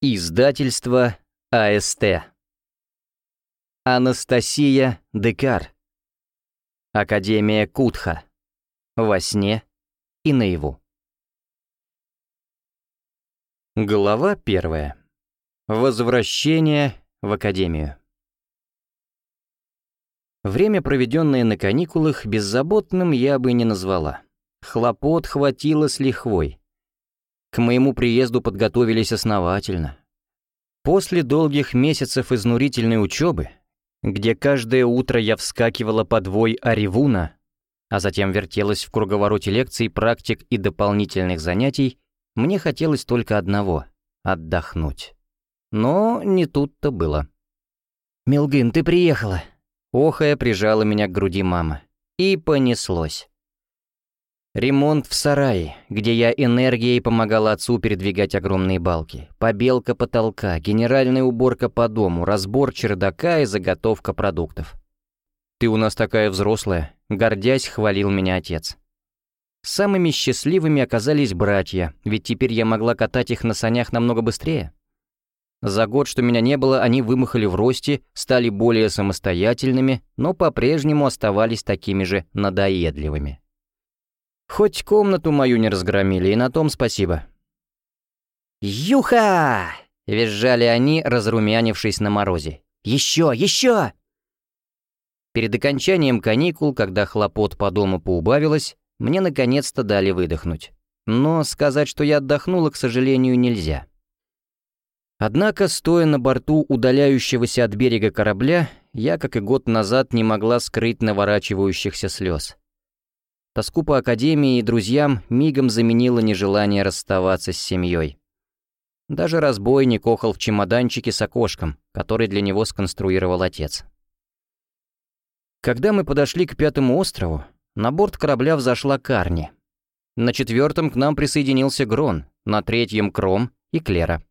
Издательство АСТ. Анастасия Декар. Академия Кутха. Во сне и наяву. Глава первая. Возвращение в Академию. Время, проведенное на каникулах, беззаботным я бы не назвала. Хлопот хватило с лихвой. К моему приезду подготовились основательно. После долгих месяцев изнурительной учебы, где каждое утро я вскакивала под вой Аривуна, а затем вертелась в круговороте лекций, практик и дополнительных занятий, мне хотелось только одного — отдохнуть. Но не тут-то было. «Милгин, ты приехала!» Охая прижала меня к груди мама. И понеслось. Ремонт в сарае, где я энергией помогал отцу передвигать огромные балки. Побелка потолка, генеральная уборка по дому, разбор чердака и заготовка продуктов. «Ты у нас такая взрослая», — гордясь, хвалил меня отец. Самыми счастливыми оказались братья, ведь теперь я могла катать их на санях намного быстрее. За год, что меня не было, они вымахали в росте, стали более самостоятельными, но по-прежнему оставались такими же надоедливыми. Хоть комнату мою не разгромили, и на том спасибо. «Юха!» — визжали они, разрумянившись на морозе. «Еще! Еще!» Перед окончанием каникул, когда хлопот по дому поубавилось, мне наконец-то дали выдохнуть. Но сказать, что я отдохнула, к сожалению, нельзя. Однако, стоя на борту удаляющегося от берега корабля, я, как и год назад, не могла скрыть наворачивающихся слез. Тоску по академии и друзьям мигом заменило нежелание расставаться с семьей. Даже разбойник охал в чемоданчике с окошком, который для него сконструировал отец. Когда мы подошли к пятому острову, на борт корабля взошла Карни. На четвертом к нам присоединился Грон, на третьем — Кром и Клера.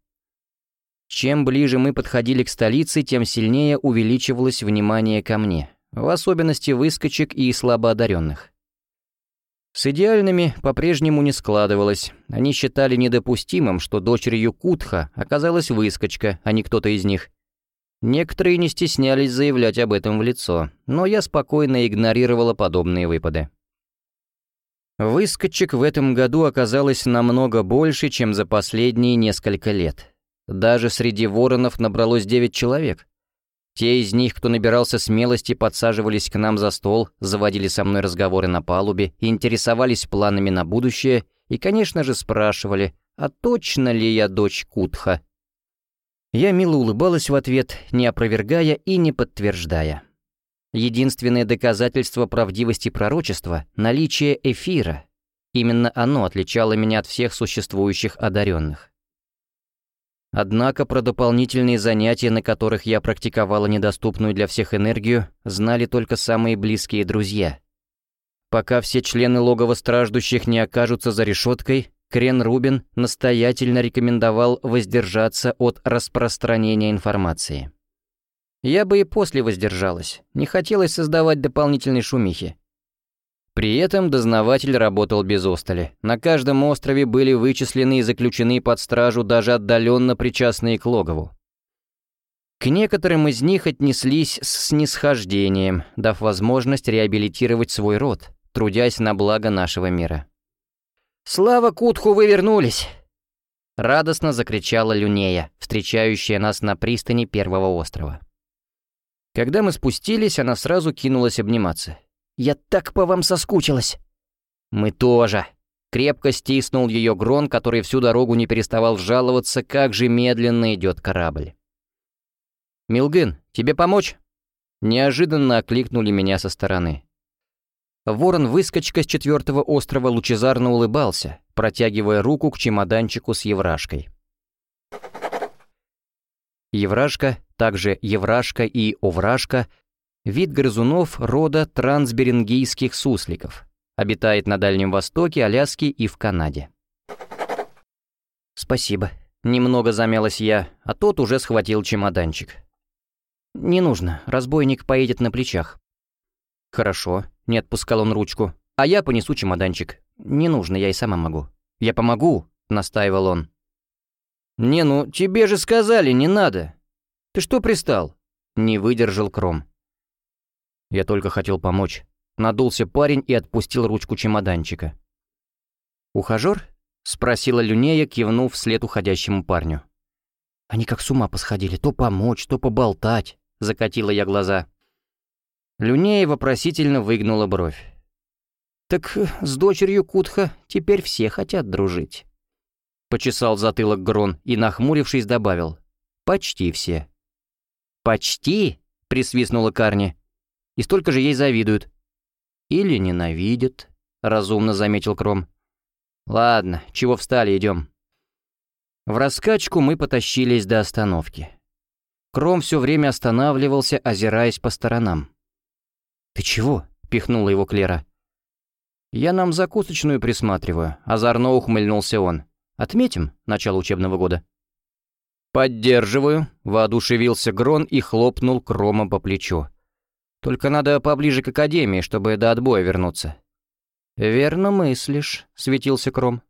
Чем ближе мы подходили к столице, тем сильнее увеличивалось внимание ко мне, в особенности выскочек и слабоодаренных. С идеальными по-прежнему не складывалось. Они считали недопустимым, что дочерью Кутха оказалась выскочка, а не кто-то из них. Некоторые не стеснялись заявлять об этом в лицо, но я спокойно игнорировала подобные выпады. Выскочек в этом году оказалось намного больше, чем за последние несколько лет. Даже среди воронов набралось девять человек. Те из них, кто набирался смелости, подсаживались к нам за стол, заводили со мной разговоры на палубе, интересовались планами на будущее и, конечно же, спрашивали, а точно ли я дочь Кутха? Я мило улыбалась в ответ, не опровергая и не подтверждая. Единственное доказательство правдивости пророчества — наличие эфира. Именно оно отличало меня от всех существующих одаренных. Однако про дополнительные занятия, на которых я практиковала недоступную для всех энергию, знали только самые близкие друзья. Пока все члены логова страждущих не окажутся за решеткой, Крен Рубин настоятельно рекомендовал воздержаться от распространения информации. Я бы и после воздержалась, не хотелось создавать дополнительной шумихи. При этом дознаватель работал без остали. На каждом острове были вычислены и заключены под стражу даже отдаленно причастные к логову. К некоторым из них отнеслись с снисхождением, дав возможность реабилитировать свой род, трудясь на благо нашего мира. «Слава Кутху, вы вернулись!» Радостно закричала Люнея, встречающая нас на пристани первого острова. Когда мы спустились, она сразу кинулась обниматься. Я так по вам соскучилась». «Мы тоже». Крепко стиснул ее Грон, который всю дорогу не переставал жаловаться, как же медленно идет корабль. «Милгин, тебе помочь?» Неожиданно окликнули меня со стороны. Ворон-выскочка с четвертого острова лучезарно улыбался, протягивая руку к чемоданчику с еврашкой. Еврашка, также Еврашка и Оврашка Вид грызунов рода трансберингийских сусликов. Обитает на Дальнем Востоке, Аляске и в Канаде. «Спасибо». Немного замялась я, а тот уже схватил чемоданчик. «Не нужно, разбойник поедет на плечах». «Хорошо», — не отпускал он ручку. «А я понесу чемоданчик. Не нужно, я и сама могу». «Я помогу», — настаивал он. «Не, ну тебе же сказали, не надо. Ты что пристал?» Не выдержал Кром. Я только хотел помочь. Надулся парень и отпустил ручку чемоданчика. «Ухажер?» — спросила Люнея, кивнув вслед уходящему парню. «Они как с ума посходили, то помочь, то поболтать», — закатила я глаза. Люнея вопросительно выгнула бровь. «Так с дочерью Кутха теперь все хотят дружить». Почесал затылок Грон и, нахмурившись, добавил. «Почти все». «Почти?» — присвистнула Карни. «И столько же ей завидуют». «Или ненавидят», — разумно заметил Кром. «Ладно, чего встали, идем». В раскачку мы потащились до остановки. Кром все время останавливался, озираясь по сторонам. «Ты чего?» — пихнула его Клера. «Я нам закусочную присматриваю», — озорно ухмыльнулся он. «Отметим начало учебного года». «Поддерживаю», — воодушевился Грон и хлопнул Крома по плечу. «Только надо поближе к Академии, чтобы до отбоя вернуться». «Верно мыслишь», — светился Кром.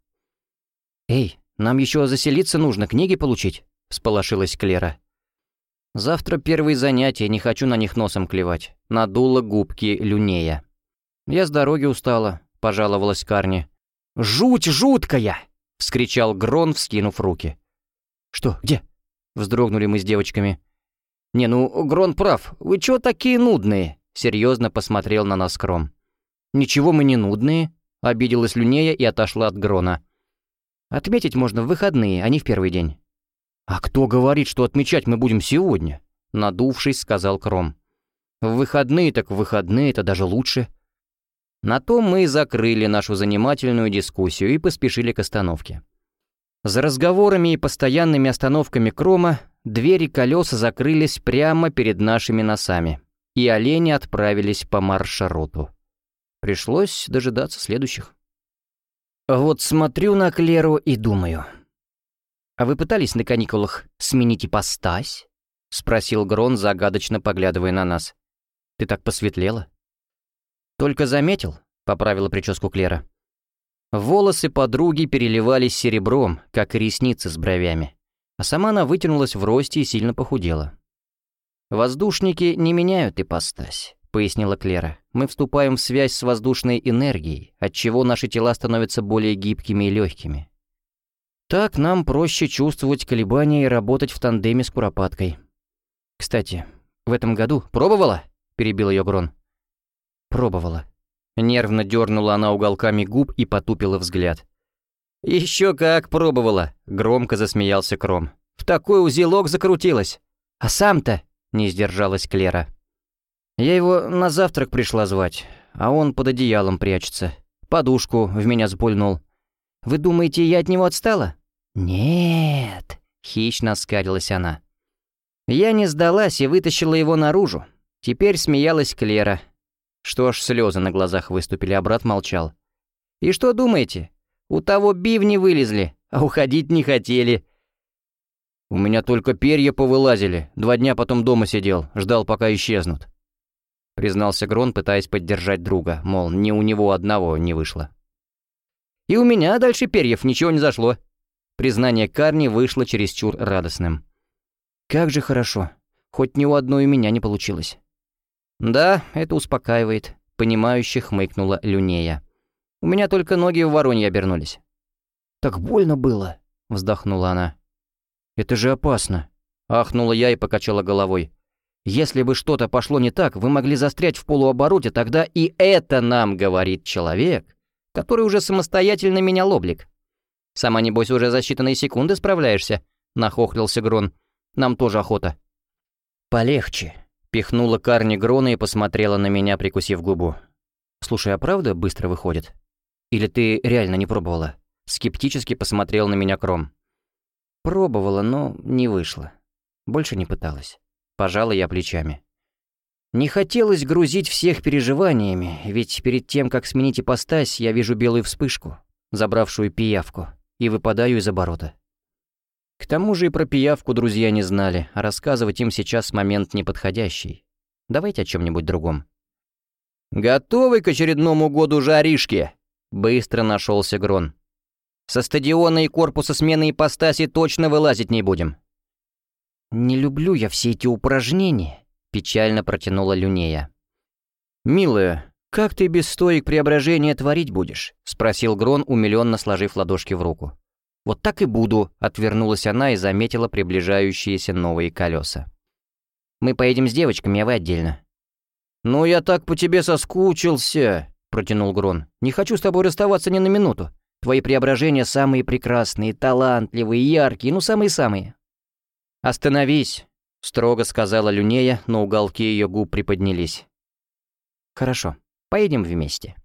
«Эй, нам еще заселиться нужно, книги получить», — сполошилась Клера. «Завтра первые занятия, не хочу на них носом клевать», — надула губки Люнея. «Я с дороги устала», — пожаловалась Карни. «Жуть жуткая!» — вскричал Грон, вскинув руки. «Что, где?» — вздрогнули мы с девочками. «Не, ну, Грон прав. Вы чего такие нудные?» — серьезно посмотрел на нас Кром. «Ничего мы не нудные», — обиделась Люнея и отошла от Грона. «Отметить можно в выходные, а не в первый день». «А кто говорит, что отмечать мы будем сегодня?» — надувшись, сказал Кром. «В выходные так в выходные, это даже лучше». На том мы и закрыли нашу занимательную дискуссию и поспешили к остановке. За разговорами и постоянными остановками Крома двери колеса закрылись прямо перед нашими носами, и олени отправились по маршруту. Пришлось дожидаться следующих. Вот смотрю на Клеру и думаю. «А вы пытались на каникулах сменить ипостась?» — спросил Грон, загадочно поглядывая на нас. «Ты так посветлела?» «Только заметил», — поправила прическу Клера. Волосы подруги переливались серебром, как и ресницы с бровями, а сама она вытянулась в росте и сильно похудела. «Воздушники не меняют ипостась», — пояснила Клера. «Мы вступаем в связь с воздушной энергией, отчего наши тела становятся более гибкими и легкими. Так нам проще чувствовать колебания и работать в тандеме с куропаткой. Кстати, в этом году пробовала?» — перебил ее Грон. «Пробовала», Нервно дернула она уголками губ и потупила взгляд. «Еще как пробовала!» — громко засмеялся Кром. «В такой узелок закрутилась! А сам-то...» — не сдержалась Клера. «Я его на завтрак пришла звать, а он под одеялом прячется. Подушку в меня сбульнул. Вы думаете, я от него отстала?» «Нет», — хищно оскалилась она. Я не сдалась и вытащила его наружу. Теперь смеялась Клера, что аж слезы на глазах выступили, а брат молчал. «И что думаете? У того бивни вылезли, а уходить не хотели». «У меня только перья повылазили, два дня потом дома сидел, ждал, пока исчезнут», — признался Грон, пытаясь поддержать друга, мол, ни у него одного не вышло. «И у меня дальше перьев ничего не зашло». Признание Карни вышло чересчур радостным. «Как же хорошо, хоть ни у одной у меня не получилось». «Да, это успокаивает», — понимающе хмыкнула Люнея. «У меня только ноги в воронье обернулись». «Так больно было», — вздохнула она. «Это же опасно», — ахнула я и покачала головой. «Если бы что-то пошло не так, вы могли застрять в полуобороте, тогда и это нам говорит человек, который уже самостоятельно менял облик». «Сама, небось, уже за считанные секунды справляешься?» — нахохлился Грон. «Нам тоже охота». «Полегче», Пихнула Карни Грона и посмотрела на меня, прикусив губу. «Слушай, а правда быстро выходит? Или ты реально не пробовала?» Скептически посмотрел на меня Кром. «Пробовала, но не вышло. Больше не пыталась. Пожала я плечами. Не хотелось грузить всех переживаниями, ведь перед тем, как сменить ипостась, я вижу белую вспышку, забравшую пиявку, и выпадаю из оборота. К тому же и про пиявку друзья не знали, а рассказывать им сейчас момент неподходящий. Давайте о чем-нибудь другом. «Готовы к очередному году жаришки?» Быстро нашелся Грон. Со стадиона и корпуса смены ипостаси точно вылазить не будем». «Не люблю я все эти упражнения», — печально протянула Люнея. «Милая, как ты без стоек преображения творить будешь?» — спросил Грон, умиленно сложив ладошки в руку. «Вот так и буду», — отвернулась она и заметила приближающиеся новые колеса. «Мы поедем с девочками, а вы отдельно». «Ну, я так по тебе соскучился», — протянул Грон. «Не хочу с тобой расставаться ни на минуту. Твои преображения самые прекрасные, талантливые, яркие, ну самые-самые». «Остановись», — строго сказала Люнея, но уголки ее губ приподнялись. «Хорошо, поедем вместе».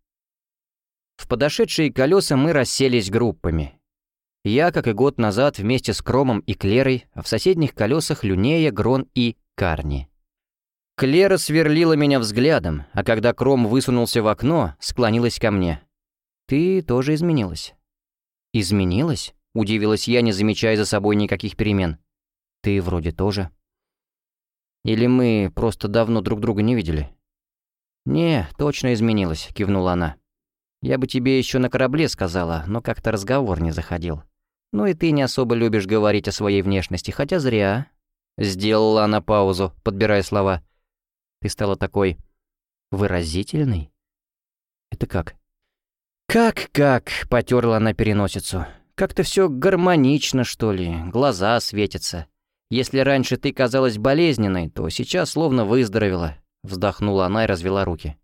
В подошедшие колеса мы расселись группами. Я, как и год назад, вместе с Кромом и Клерой, а в соседних колесах Люнея, Грон и Карни. Клера сверлила меня взглядом, а когда Кром высунулся в окно, склонилась ко мне. «Ты тоже изменилась». «Изменилась?» — удивилась я, не замечая за собой никаких перемен. «Ты вроде тоже». «Или мы просто давно друг друга не видели?» «Не, точно изменилась», — кивнула она. «Я бы тебе еще на корабле сказала, но как-то разговор не заходил. Ну и ты не особо любишь говорить о своей внешности, хотя зря». Сделала она паузу, подбирая слова. Ты стала такой... выразительной? Это как? Как-как, потерла она переносицу. Как-то все гармонично, что ли, глаза светятся. Если раньше ты казалась болезненной, то сейчас словно выздоровела. Вздохнула она и развела руки.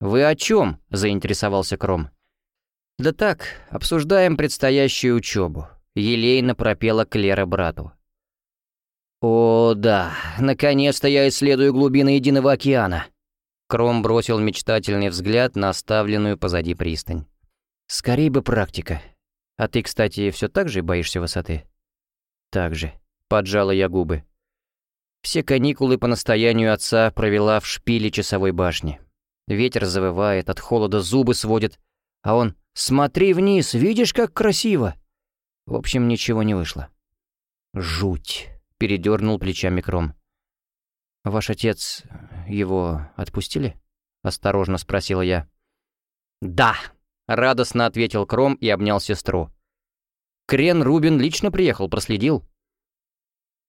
«Вы о чем? заинтересовался Кром. «Да так, обсуждаем предстоящую учебу», — елейно пропела Клера брату. «О, да, наконец-то я исследую глубины Единого океана!» Кром бросил мечтательный взгляд на оставленную позади пристань. «Скорей бы практика. А ты, кстати, все так же боишься высоты?» «Так же», — поджала я губы. Все каникулы по настоянию отца провела в шпиле часовой башни. Ветер завывает, от холода зубы сводит, а он «Смотри вниз, видишь, как красиво!» В общем, ничего не вышло. Жуть. — передернул плечами Кром. «Ваш отец... его отпустили?» — осторожно спросила я. «Да!» — радостно ответил Кром и обнял сестру. «Крен Рубин лично приехал, проследил».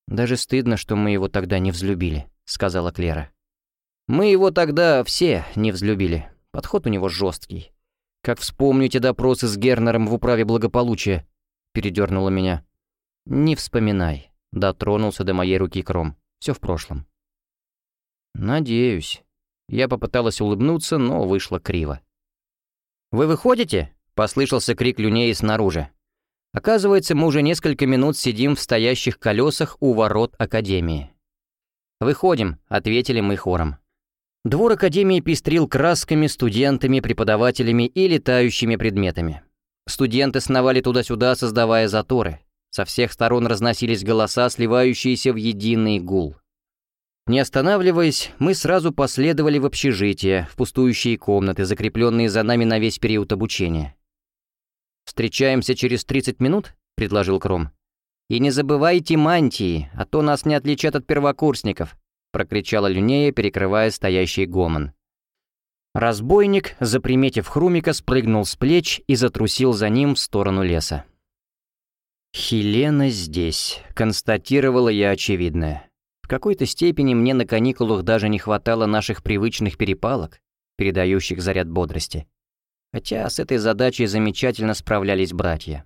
«Даже стыдно, что мы его тогда не взлюбили», — сказала Клера. «Мы его тогда все не взлюбили. Подход у него жесткий. Как вспомните допросы с Гернером в управе благополучия», — передернула меня. «Не вспоминай», Дотронулся до моей руки Кром. Все в прошлом. «Надеюсь». Я попыталась улыбнуться, но вышло криво. «Вы выходите?» — послышался крик Люнеи снаружи. Оказывается, мы уже несколько минут сидим в стоящих колесах у ворот Академии. «Выходим», — ответили мы хором. Двор Академии пестрил красками, студентами, преподавателями и летающими предметами. Студенты сновали туда-сюда, создавая заторы. Со всех сторон разносились голоса, сливающиеся в единый гул. Не останавливаясь, мы сразу последовали в общежитие, в пустующие комнаты, закрепленные за нами на весь период обучения. «Встречаемся через 30 минут?» — предложил Кром. «И не забывайте мантии, а то нас не отличат от первокурсников», — прокричала Люнея, перекрывая стоящий гомон. Разбойник, заприметив Хрумика, спрыгнул с плеч и затрусил за ним в сторону леса. «Хелена здесь», — констатировала я очевидное. В какой-то степени мне на каникулах даже не хватало наших привычных перепалок, передающих заряд бодрости. Хотя с этой задачей замечательно справлялись братья.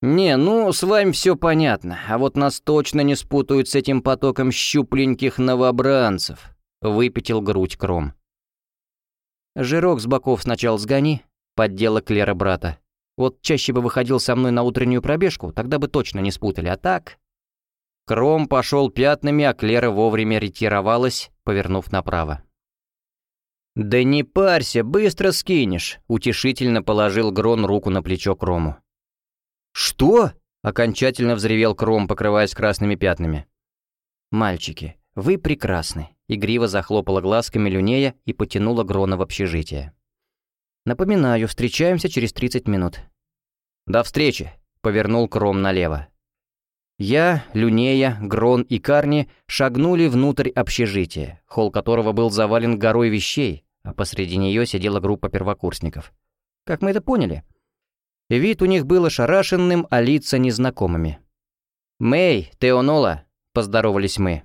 «Не, ну, с вами все понятно, а вот нас точно не спутают с этим потоком щупленьких новобранцев», — выпятил грудь Кром. «Жирок с боков сначала сгони», — поддела Клера брата. Вот чаще бы выходил со мной на утреннюю пробежку, тогда бы точно не спутали, а так...» Кром пошел пятнами, а Клера вовремя ретировалась, повернув направо. «Да не парься, быстро скинешь», — утешительно положил Грон руку на плечо Крому. «Что?» — окончательно взревел Кром, покрываясь красными пятнами. «Мальчики, вы прекрасны», — игриво захлопала глазками Люнея и потянула Грона в общежитие. Напоминаю, встречаемся через 30 минут». «До встречи», — повернул Кром налево. Я, Люнея, Грон и Карни шагнули внутрь общежития, холл которого был завален горой вещей, а посреди нее сидела группа первокурсников. Как мы это поняли? Вид у них был ошарашенным, а лица незнакомыми. «Мэй, Теонола», — поздоровались мы.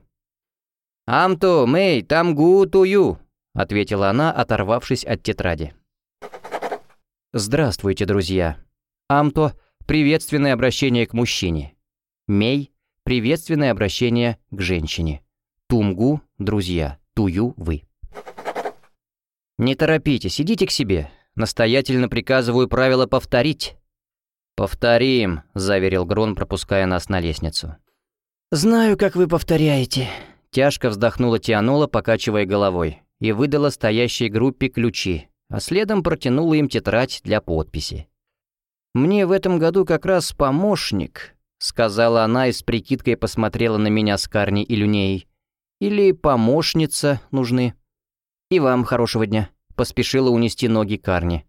«Амто, Мэй, там гутую», — ответила она, оторвавшись от тетради. «Здравствуйте, друзья. Амто — приветственное обращение к мужчине. Мей — приветственное обращение к женщине. Тумгу — друзья, тую — вы». «Не торопитесь, идите к себе. Настоятельно приказываю правила повторить». «Повторим», — заверил Грон, пропуская нас на лестницу. «Знаю, как вы повторяете», — тяжко вздохнула Тианола, покачивая головой, и выдала стоящей группе ключи, а следом протянула им тетрадь для подписи. «Мне в этом году как раз помощник», — сказала она и с прикидкой посмотрела на меня с Карни и Люней. «Или помощница нужны». «И вам хорошего дня», — поспешила унести ноги Карни.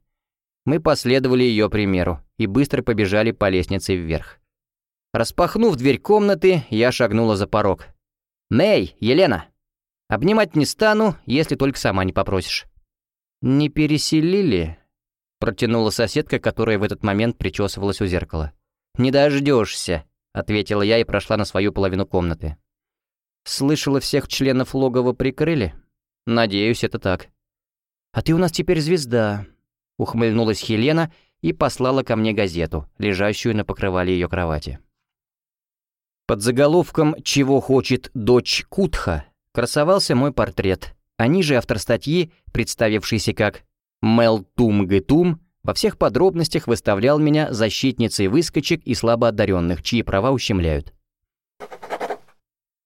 Мы последовали ее примеру и быстро побежали по лестнице вверх. Распахнув дверь комнаты, я шагнула за порог. «Ней, Елена! Обнимать не стану, если только сама не попросишь». «Не переселили?» — протянула соседка, которая в этот момент причесывалась у зеркала. «Не дождешься», — ответила я и прошла на свою половину комнаты. «Слышала, всех членов логова прикрыли? Надеюсь, это так». «А ты у нас теперь звезда», — ухмыльнулась Хелена и послала ко мне газету, лежащую на покрывале ее кровати. Под заголовком «Чего хочет дочь Кутха» красовался мой портрет, а ниже автор статьи, представившийся как «Мел Тум Гетум», во всех подробностях выставлял меня защитницей выскочек и слабоодаренных, чьи права ущемляют.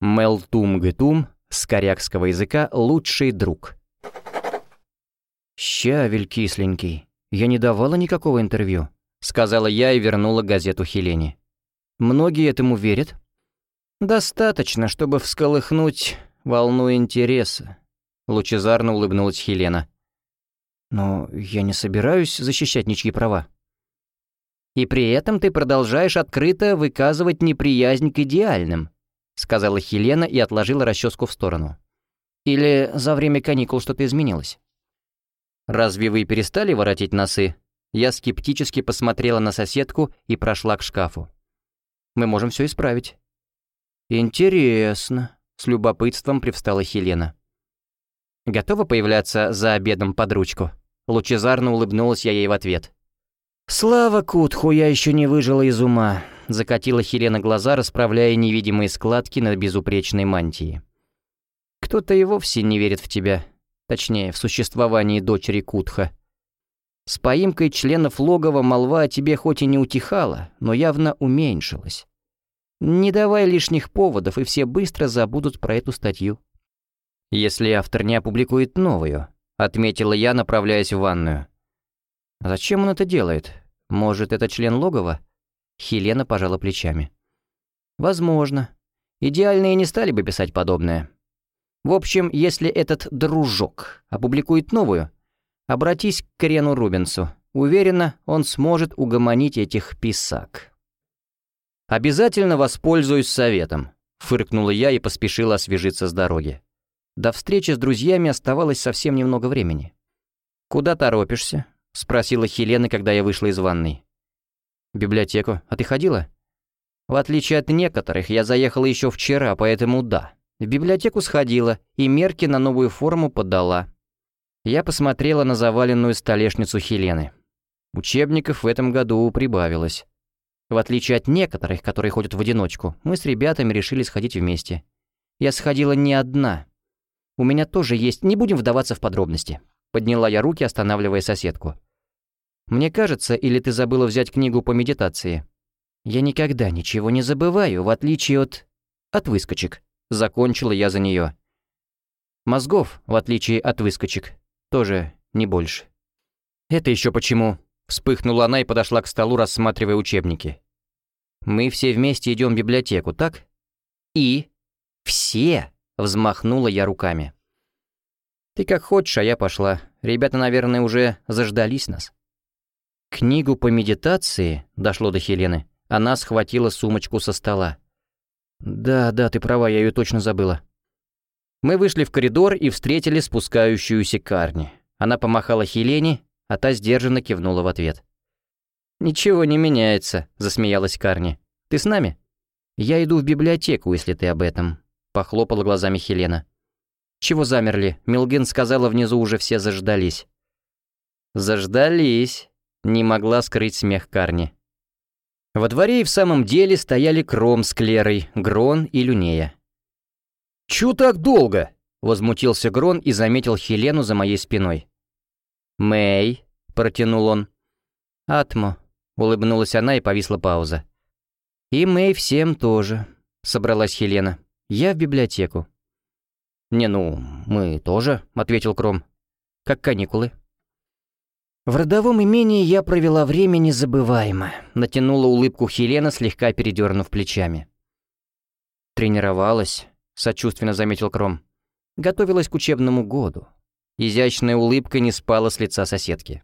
Мел Тум Гетум с корякского языка «лучший друг». «Щавель кисленький, я не давала никакого интервью», — сказала я и вернула газету Хелене. «Многие этому верят?» «Достаточно, чтобы всколыхнуть волну интереса», — лучезарно улыбнулась Хелена. «Но я не собираюсь защищать ничьи права». «И при этом ты продолжаешь открыто выказывать неприязнь к идеальным», — сказала Хелена и отложила расческу в сторону. «Или за время каникул что-то изменилось?» «Разве вы перестали воротить носы?» Я скептически посмотрела на соседку и прошла к шкафу. «Мы можем все исправить». «Интересно», — с любопытством привстала Хелена. «Готова появляться за обедом под ручку?» Лучезарно улыбнулась я ей в ответ. «Слава Кутху, я еще не выжила из ума», — закатила Хелена глаза, расправляя невидимые складки на безупречной мантии. «Кто-то и вовсе не верит в тебя. Точнее, в существовании дочери Кутха. С поимкой членов логова молва о тебе хоть и не утихала, но явно уменьшилась. Не давай лишних поводов, и все быстро забудут про эту статью. Если автор не опубликует новую, отметила я, направляясь в ванную. Зачем он это делает? Может, это член логова? Хелена пожала плечами. Возможно. Идеальные не стали бы писать подобное. В общем, если этот дружок опубликует новую, обратись к Крену Рубинсу. Уверена, он сможет угомонить этих писак. «Обязательно воспользуюсь советом», — фыркнула я и поспешила освежиться с дороги. До встречи с друзьями оставалось совсем немного времени. «Куда торопишься?» — спросила Хелена, когда я вышла из ванной. «В библиотеку. А ты ходила?» «В отличие от некоторых, я заехала еще вчера, поэтому да». В библиотеку сходила и мерки на новую форму подала. Я посмотрела на заваленную столешницу Хелены. Учебников в этом году прибавилось. В отличие от некоторых, которые ходят в одиночку, мы с ребятами решили сходить вместе. Я сходила не одна. У меня тоже есть, не будем вдаваться в подробности. Подняла я руки, останавливая соседку. Мне кажется, или ты забыла взять книгу по медитации? Я никогда ничего не забываю, в отличие от... от выскочек. Закончила я за нее. Мозгов, в отличие от выскочек, тоже не больше. «Это еще почему?» Вспыхнула она и подошла к столу, рассматривая учебники. «Мы все вместе идем в библиотеку, так?» «И?» «Все!» — взмахнула я руками. «Ты как хочешь, а я пошла. Ребята, наверное, уже заждались нас». Книгу по медитации, дошло до Хелены, она схватила сумочку со стола. «Да, да, ты права, я ее точно забыла». Мы вышли в коридор и встретили спускающуюся Карни. Она помахала Хелене, а та сдержанно кивнула в ответ. «Ничего не меняется», — засмеялась Карни. «Ты с нами?» «Я иду в библиотеку, если ты об этом», — похлопала глазами Хелена. «Чего замерли? Милген сказала, внизу уже все заждались». «Заждались», — не могла скрыть смех Карни. Во дворе и в самом деле стояли Кром с Клерой, Грон и Люнея. «Чё так долго?» — возмутился Грон и заметил Хелену за моей спиной. «Мэй», — протянул он. «Атмо», — улыбнулась она и повисла пауза. «И Мэй всем тоже», — собралась Хелена. «Я в библиотеку». «Не, ну, мы тоже», — ответил Кром. «Как каникулы». В родовом имении я провела время незабываемо, натянула улыбку Хелена, слегка передернув плечами. «Тренировалась», — сочувственно заметил Кром. «Готовилась к учебному году». Изящная улыбка не спала с лица соседки.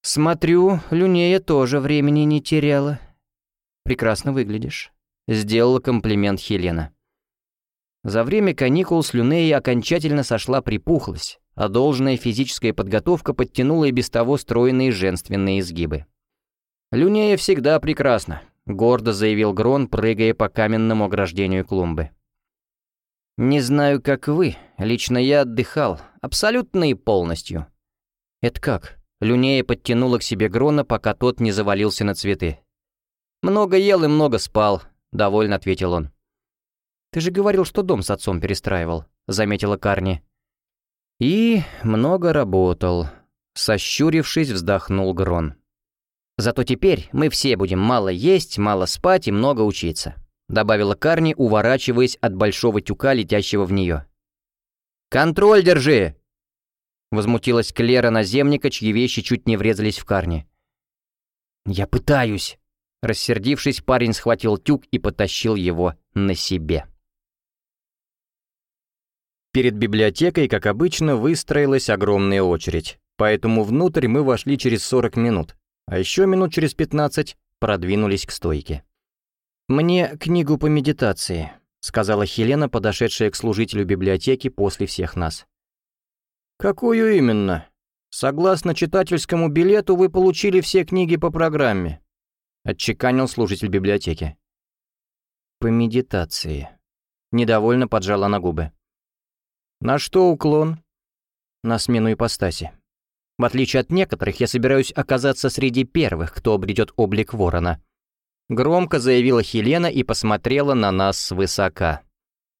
«Смотрю, Люнея тоже времени не теряла. Прекрасно выглядишь», — сделала комплимент Хелена. За время каникул с Люнеей окончательно сошла припухлость, а должная физическая подготовка подтянула и без того стройные женственные изгибы. «Люнея всегда прекрасна», — гордо заявил Грон, прыгая по каменному ограждению клумбы. «Не знаю, как вы, лично я отдыхал, абсолютно и полностью». «Это как?» — Люнея подтянула к себе Грона, пока тот не завалился на цветы. «Много ел и много спал», — довольно ответил он. «Ты же говорил, что дом с отцом перестраивал», — заметила Карни. И много работал. Сощурившись, вздохнул Грон. Зато теперь мы все будем мало есть, мало спать и много учиться, добавила Карни, уворачиваясь от большого тюка, летящего в нее. «Контроль держи!» Возмутилась Клера наземника, чьи вещи чуть не врезались в Карни. «Я пытаюсь!» Рассердившись, парень схватил тюк и потащил его на себе. Перед библиотекой, как обычно, выстроилась огромная очередь, поэтому внутрь мы вошли через 40 минут, а еще минут через 15 продвинулись к стойке. «Мне книгу по медитации», — сказала Хелена, подошедшая к служителю библиотеки после всех нас. «Какую именно? Согласно читательскому билету вы получили все книги по программе», — отчеканил служитель библиотеки. «По медитации», — недовольно поджала на губы. На что уклон? На смену ипостаси. В отличие от некоторых, я собираюсь оказаться среди первых, кто обретет облик ворона. Громко заявила Хелена и посмотрела на нас свысока.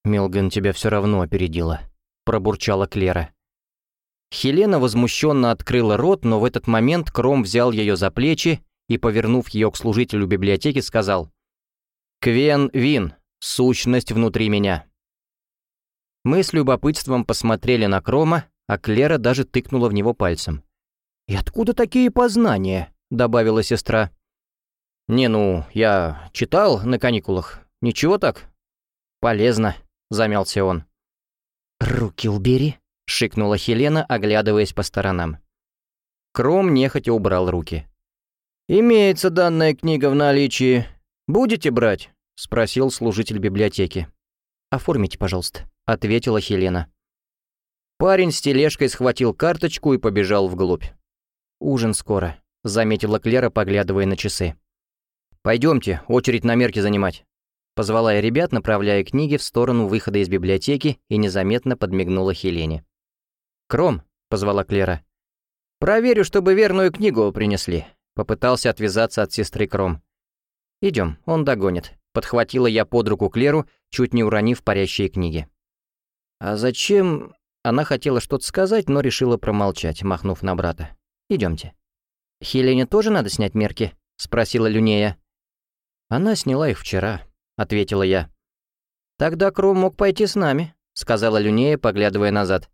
«Милган тебя все равно опередила», — пробурчала Клера. Хелена возмущенно открыла рот, но в этот момент Кром взял ее за плечи и, повернув ее к служителю библиотеки, сказал «Квен Вин, сущность внутри меня. Мы с любопытством посмотрели на Крома, а Клера даже тыкнула в него пальцем. «И откуда такие познания?» — добавила сестра. «Не, ну, я читал на каникулах. Ничего так?» «Полезно», — замялся он. «Руки убери», — шикнула Хелена, оглядываясь по сторонам. Кром нехотя убрал руки. «Имеется данная книга в наличии. Будете брать?» — спросил служитель библиотеки. «Оформите, пожалуйста», — ответила Хелена. Парень с тележкой схватил карточку и побежал вглубь. «Ужин скоро», — заметила Клера, поглядывая на часы. «Пойдемте, очередь на мерке занимать». Позвала я ребят, направляя книги в сторону выхода из библиотеки и незаметно подмигнула Хелене. «Кром», — позвала Клера. «Проверю, чтобы верную книгу принесли», — попытался отвязаться от сестры Кром. «Идем, он догонит», Подхватила я под руку Клеру, чуть не уронив парящие книги. «А зачем...» Она хотела что-то сказать, но решила промолчать, махнув на брата. Идемте. «Хелене тоже надо снять мерки?» — спросила Люнея. «Она сняла их вчера», — ответила я. «Тогда Кром мог пойти с нами», — сказала Люнея, поглядывая назад.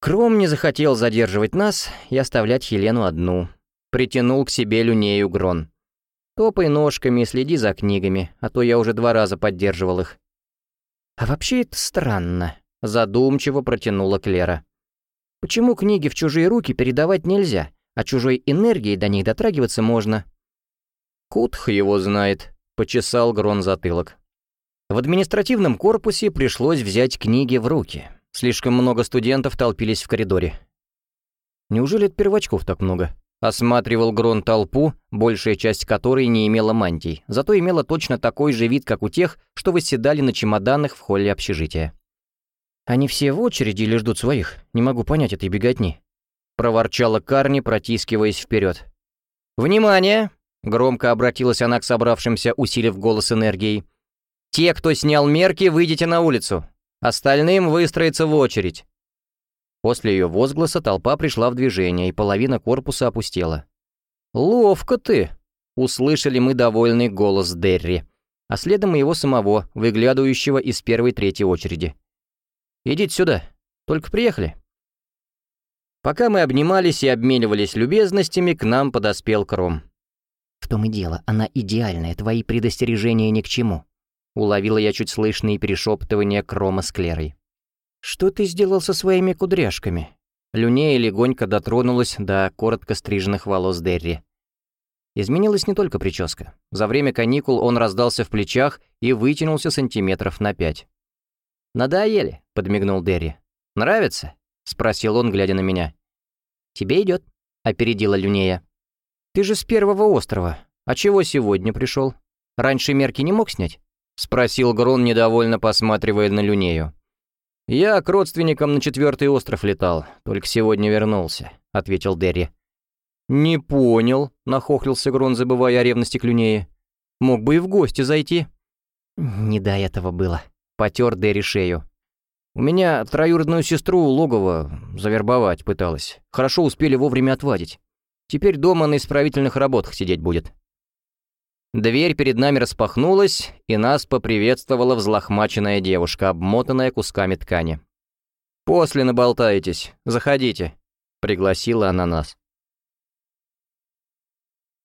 Кром не захотел задерживать нас и оставлять Хелену одну. Притянул к себе Люнею Грон. Топай ножками и следи за книгами, а то я уже два раза поддерживал их». «А вообще это странно», — задумчиво протянула Клера. «Почему книги в чужие руки передавать нельзя, а чужой энергией до них дотрагиваться можно?» «Кутх его знает», — почесал Грон затылок. В административном корпусе пришлось взять книги в руки. Слишком много студентов толпились в коридоре. «Неужели от первочков так много?» Осматривал Грон толпу, большая часть которой не имела мантий, зато имела точно такой же вид, как у тех, что восседали на чемоданах в холле общежития. «Они все в очереди или ждут своих? Не могу понять этой беготни», — проворчала Карни, протискиваясь вперед. «Внимание!» — громко обратилась она к собравшимся, усилив голос энергией. «Те, кто снял мерки, выйдите на улицу. Остальным выстроиться в очередь». После ее возгласа толпа пришла в движение, и половина корпуса опустела. «Ловко ты!» — услышали мы довольный голос Дерри, а следом его самого, выглядывающего из первой третьей очереди. «Идите сюда, только приехали». Пока мы обнимались и обменивались любезностями, к нам подоспел Кром. «В том и дело, она идеальная, твои предостережения ни к чему», — уловила я чуть слышные перешептывания Крома с Клерой. «Что ты сделал со своими кудряшками?» Люнея легонько дотронулась до коротко стриженных волос Дерри. Изменилась не только прическа. За время каникул он раздался в плечах и вытянулся сантиметров на пять. «Надоели», — подмигнул Дерри. «Нравится?» — спросил он, глядя на меня. «Тебе идет», — опередила Люнея. «Ты же с первого острова. А чего сегодня пришел? Раньше мерки не мог снять?» — спросил Грон, недовольно посматривая на Люнею. «Я к родственникам на четвертый остров летал, только сегодня вернулся», — ответил Дерри. «Не понял», — нахохлился Грон, забывая о ревности Клюнея. «Мог бы и в гости зайти». «Не до этого было», — потер Дерри шею. «У меня троюродную сестру логово завербовать пыталась. Хорошо успели вовремя отвадить. Теперь дома на исправительных работах сидеть будет». Дверь перед нами распахнулась, и нас поприветствовала взлохмаченная девушка, обмотанная кусками ткани. «После наболтаетесь. Заходите», — пригласила она нас.